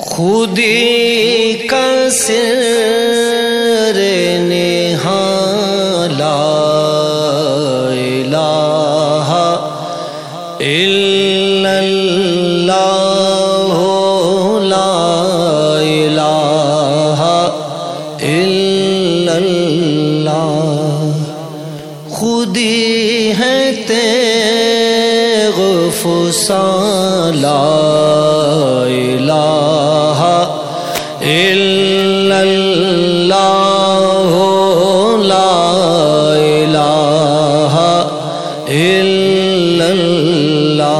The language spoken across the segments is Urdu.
خودی کا سر نہا لا الہ الا اللہ لا الہ الا اللہ۔ خودی ہے تیغ فسان لا الہ الا اللہ، لا الہ الا اللہ۔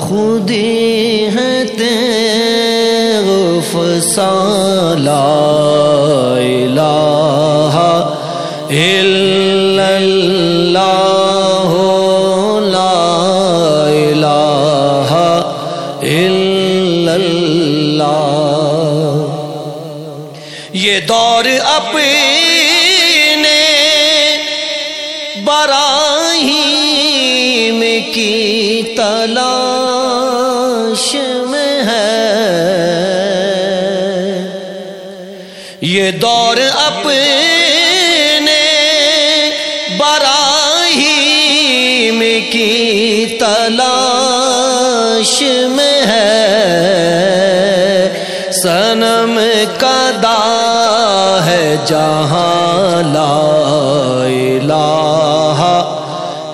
خودی ہے تیغ فسان لا الہ الا اللہ لا الہ الا اللہ۔ یہ دور اپنے براہیم کی تلاش میں ہے۔ یہ دور اپنے تلاش میں ہے۔ سنم کدا ہے جہاں لا الہ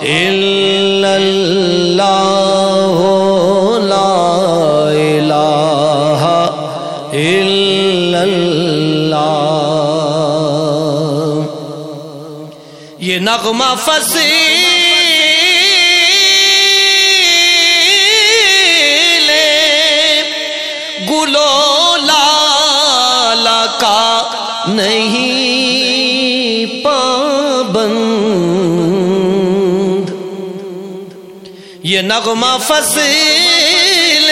الا اللہ، لا الہ الا اللہ۔ یہ نغمہ فصیل گلو لالا کا نہیں پابند۔ یہ نغمہ فصیل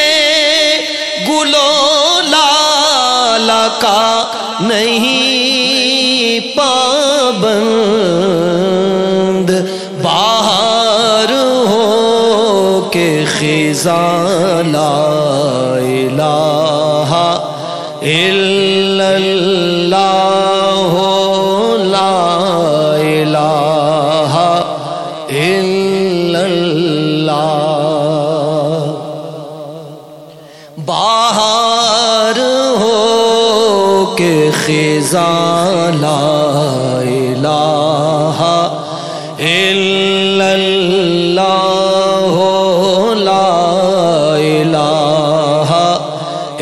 گلو لالا کا نہیں پابند۔ باہر ہو کے خزان لا الہ باہر ہو کے خزان لا الہ الا اللہ لا الہ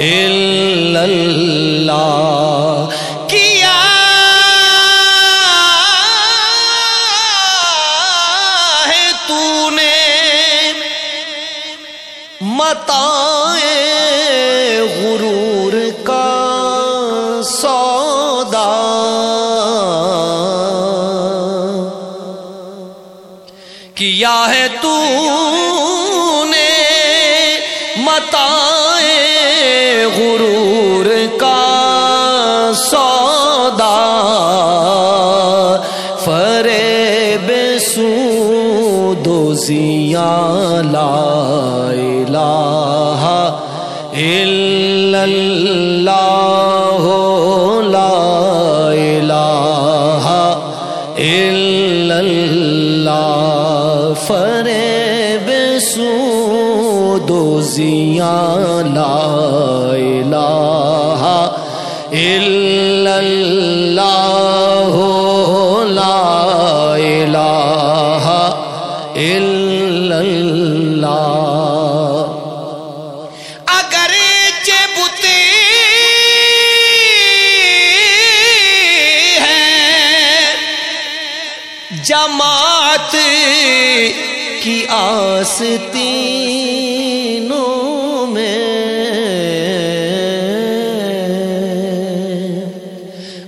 الا اللہ کیا ہے تو نے متائے سودا۔ کیا ہے تو نے متائے غرور کا سودا؟ فریب سود و زیاں لا الہ الا اللہ۔ فریب سود و زیاں لا الہ الا اللہ لا الہ الا جماعت کی آستینوں میں۔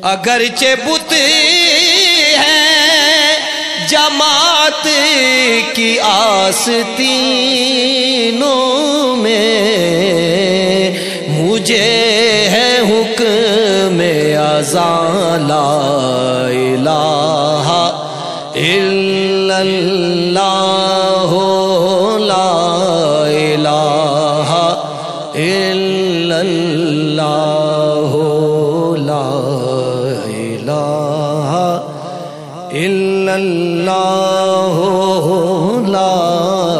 اگرچہ بت ہیں جماعت کی آستینوں میں، مجھے ہے حکم ازان لا الہ الا اللہ لا الہ الا الا اللہ لا الہ الا اللہ لا